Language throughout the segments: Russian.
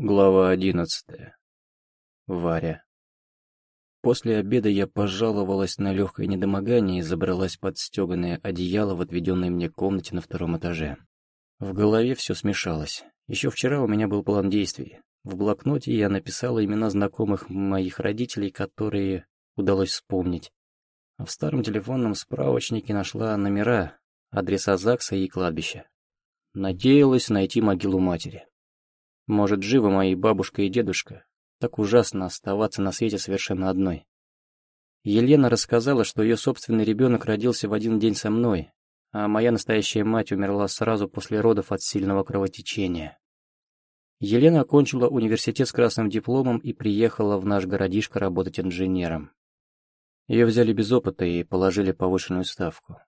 Глава одиннадцатая. Варя. После обеда я пожаловалась на легкое недомогание и забралась под стеганое одеяло в отведенной мне комнате на втором этаже. В голове все смешалось. Еще вчера у меня был план действий. В блокноте я написала имена знакомых моих родителей, которые удалось вспомнить. А в старом телефонном справочнике нашла номера, адреса ЗАГСа и кладбища. Надеялась найти могилу матери. Может, живы мои бабушка и дедушка. Так ужасно оставаться на свете совершенно одной. Елена рассказала, что ее собственный ребенок родился в один день со мной, а моя настоящая мать умерла сразу после родов от сильного кровотечения. Елена окончила университет с красным дипломом и приехала в наш городишко работать инженером. Ее взяли без опыта и положили повышенную ставку.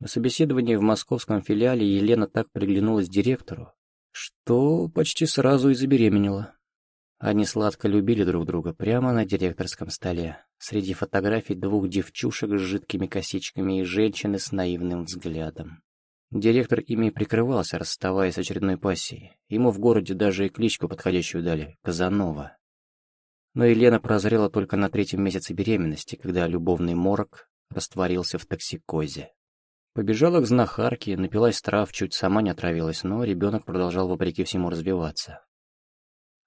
На собеседовании в московском филиале Елена так приглянулась директору, что почти сразу и забеременела. Они сладко любили друг друга прямо на директорском столе, среди фотографий двух девчушек с жидкими косичками и женщины с наивным взглядом. Директор ими прикрывался, расставаясь с очередной пассией. Ему в городе даже и кличку подходящую дали — Казанова. Но Елена прозрела только на третьем месяце беременности, когда любовный морок растворился в токсикозе. Побежала к знахарке, напилась трав, чуть сама не отравилась, но ребенок продолжал вопреки всему развиваться.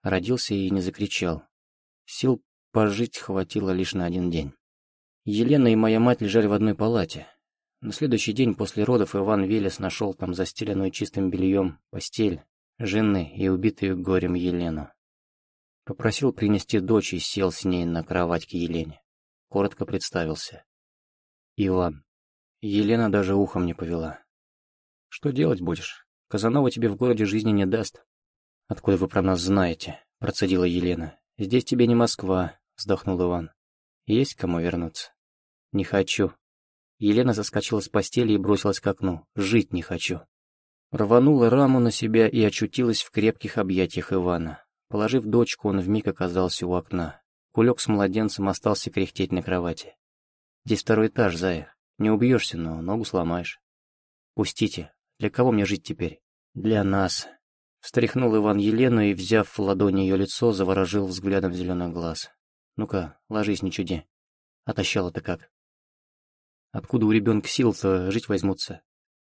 Родился и не закричал. Сил пожить хватило лишь на один день. Елена и моя мать лежали в одной палате. На следующий день после родов Иван Велес нашел там застеленную чистым бельем постель жены и убитую горем Елену. Попросил принести дочь и сел с ней на кровать к Елене. Коротко представился. Иван. Елена даже ухом не повела. «Что делать будешь? Казанова тебе в городе жизни не даст». «Откуда вы про нас знаете?» — процедила Елена. «Здесь тебе не Москва», — вздохнул Иван. «Есть кому вернуться?» «Не хочу». Елена заскочила с постели и бросилась к окну. «Жить не хочу». Рванула раму на себя и очутилась в крепких объятиях Ивана. Положив дочку, он вмиг оказался у окна. Кулек с младенцем остался кряхтеть на кровати. «Здесь второй этаж, Зая. Не убьешься, но ногу сломаешь. Пустите. Для кого мне жить теперь? Для нас. Встряхнул Иван Елену и, взяв в ладони ее лицо, заворожил взглядом зеленых глаз. Ну-ка, ложись, не чуди. Отощала-то как? Откуда у ребенка сил-то жить возьмутся?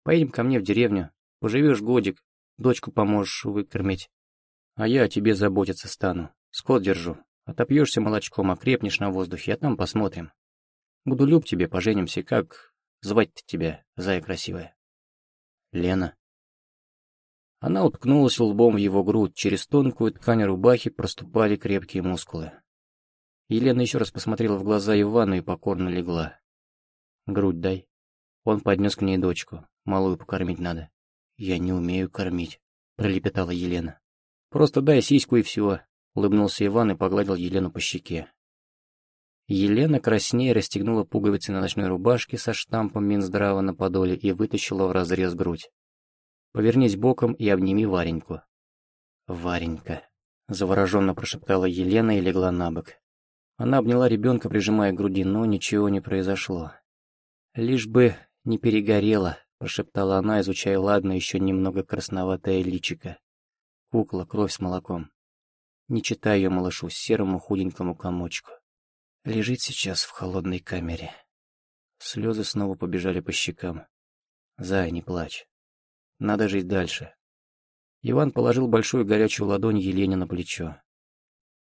Поедем ко мне в деревню. Поживешь годик, дочку поможешь выкормить. А я о тебе заботиться стану. Скот держу. Отопьешься молочком, окрепнешь на воздухе, а там посмотрим. Буду люб тебе, поженимся, как звать-то тебя, зая красивая? Лена. Она уткнулась лбом в его грудь, через тонкую ткань рубахи проступали крепкие мускулы. Елена еще раз посмотрела в глаза Ивану и покорно легла. «Грудь дай». Он поднес к ней дочку. «Малую покормить надо». «Я не умею кормить», — пролепетала Елена. «Просто дай сиську и все», — улыбнулся Иван и погладил Елену по щеке. Елена краснее расстегнула пуговицы на ночной рубашке со штампом Минздрава на подоле и вытащила в разрез грудь. «Повернись боком и обними Вареньку». «Варенька», — завороженно прошептала Елена и легла на бок. Она обняла ребенка, прижимая к груди, но ничего не произошло. «Лишь бы не перегорела», — прошептала она, изучая ладно еще немного красноватое личико. Кукла, кровь с молоком. Не читай ее малышу, серому худенькому комочку. Лежит сейчас в холодной камере. Слезы снова побежали по щекам. Зай, не плачь. Надо жить дальше. Иван положил большую горячую ладонь Елене на плечо.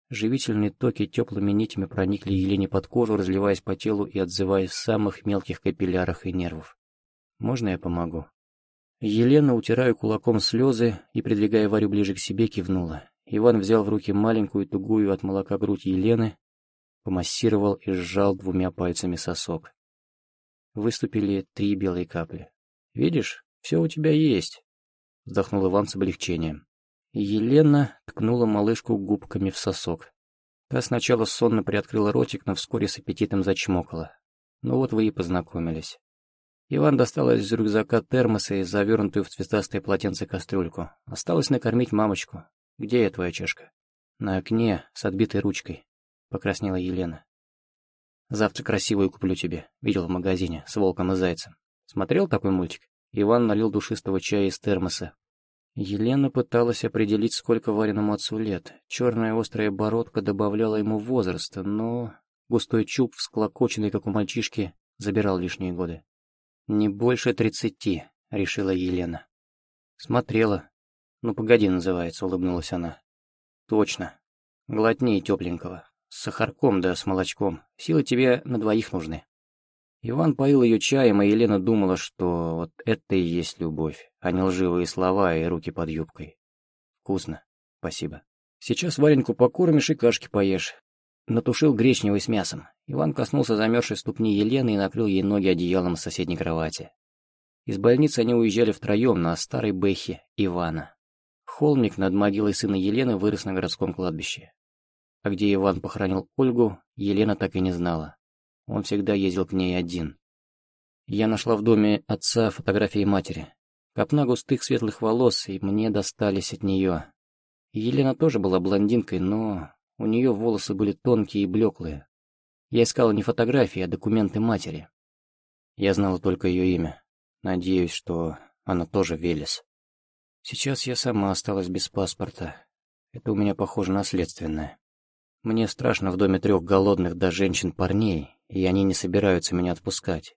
Живительные токи теплыми нитями проникли Елене под кожу, разливаясь по телу и отзываясь в самых мелких капиллярах и нервов. «Можно я помогу?» Елена, утирая кулаком слезы и придвигая Варю ближе к себе, кивнула. Иван взял в руки маленькую, тугую от молока грудь Елены помассировал и сжал двумя пальцами сосок. Выступили три белые капли. «Видишь, все у тебя есть», — вздохнул Иван с облегчением. Елена ткнула малышку губками в сосок. Та сначала сонно приоткрыла ротик, но вскоре с аппетитом зачмокала. Ну вот вы и познакомились. Иван достал из рюкзака термоса и завернутую в цветастое полотенце кастрюльку. Осталось накормить мамочку. Где я твоя чашка? На окне, с отбитой ручкой покраснела Елена. «Завтра красивую куплю тебе. Видел в магазине, с волком и зайцем. Смотрел такой мультик?» Иван налил душистого чая из термоса. Елена пыталась определить, сколько Вариному отцу лет. Черная острая бородка добавляла ему возраста, но густой чуб, всклокоченный, как у мальчишки, забирал лишние годы. «Не больше тридцати», — решила Елена. «Смотрела. Ну, погоди, называется», — улыбнулась она. «Точно. Глотни тепленького. С сахарком да с молочком. Силы тебе на двоих нужны». Иван поил ее чаем, и Елена думала, что вот это и есть любовь, а не лживые слова и руки под юбкой. Вкусно. Спасибо. Сейчас Вареньку покормишь и кашки поешь. Натушил гречневый с мясом. Иван коснулся замерзшей ступни Елены и накрыл ей ноги одеялом с соседней кровати. Из больницы они уезжали втроем на старой бэхе Ивана. Холмик над могилой сына Елены вырос на городском кладбище. А где Иван похоронил Ольгу, Елена так и не знала. Он всегда ездил к ней один. Я нашла в доме отца фотографии матери. Копна густых светлых волос, и мне достались от нее. Елена тоже была блондинкой, но у нее волосы были тонкие и блеклые. Я искала не фотографии, а документы матери. Я знала только ее имя. Надеюсь, что она тоже Велес. Сейчас я сама осталась без паспорта. Это у меня, похоже, наследственное. Мне страшно в доме трех голодных до женщин парней, и они не собираются меня отпускать.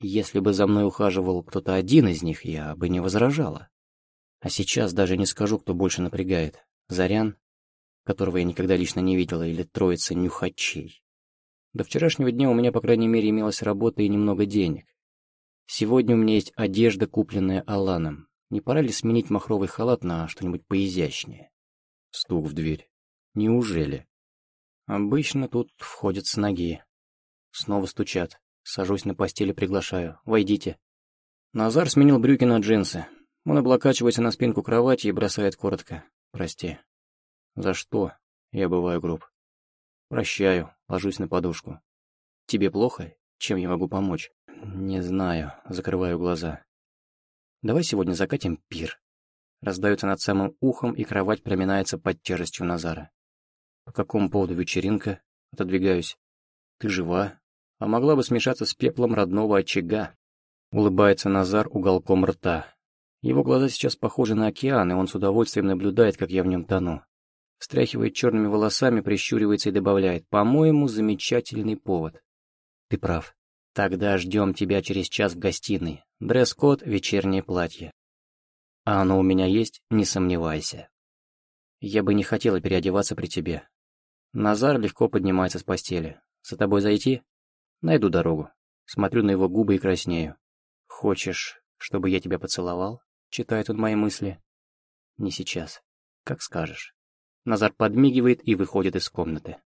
Если бы за мной ухаживал кто-то один из них, я бы не возражала. А сейчас даже не скажу, кто больше напрягает. Зарян, которого я никогда лично не видела, или троица нюхачей. До вчерашнего дня у меня, по крайней мере, имелась работа и немного денег. Сегодня у меня есть одежда, купленная Аланом. Не пора ли сменить махровый халат на что-нибудь поизящнее? Стук в дверь. Неужели? Обычно тут входят с ноги. Снова стучат. Сажусь на постели, приглашаю. «Войдите». Назар сменил брюки на джинсы. Он облокачивается на спинку кровати и бросает коротко. «Прости». «За что?» Я бываю груб. «Прощаю», ложусь на подушку. «Тебе плохо? Чем я могу помочь?» «Не знаю», закрываю глаза. «Давай сегодня закатим пир». Раздается над самым ухом, и кровать проминается под тяжестью Назара. «По какому поводу вечеринка?» Отодвигаюсь. «Ты жива?» а могла бы смешаться с пеплом родного очага. Улыбается Назар уголком рта. Его глаза сейчас похожи на океан, и он с удовольствием наблюдает, как я в нем тону. Встряхивает черными волосами, прищуривается и добавляет. По-моему, замечательный повод. Ты прав. Тогда ждем тебя через час в гостиной. Дресс-код — вечернее платье. А оно у меня есть, не сомневайся. Я бы не хотела переодеваться при тебе. Назар легко поднимается с постели. За тобой зайти? Найду дорогу. Смотрю на его губы и краснею. «Хочешь, чтобы я тебя поцеловал?» Читает он мои мысли. «Не сейчас. Как скажешь». Назар подмигивает и выходит из комнаты.